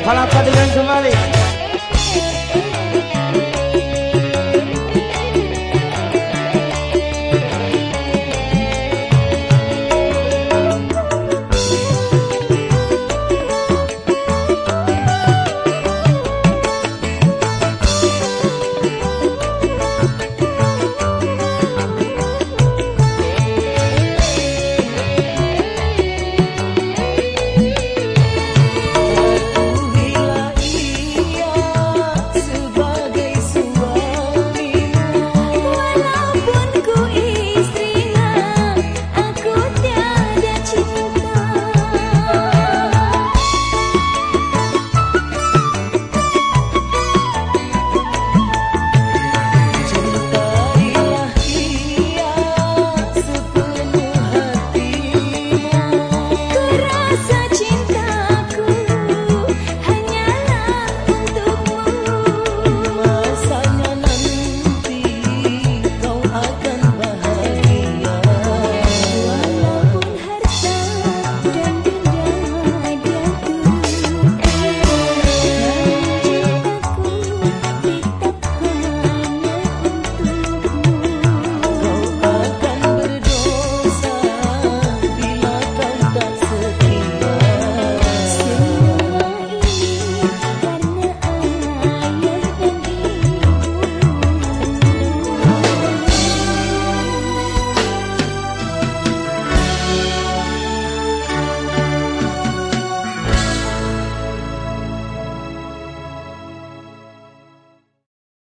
Palapa dengan kembali.